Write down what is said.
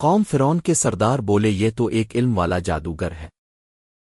قوم فرون کے سردار بولے یہ تو ایک علم والا جادوگر ہے۔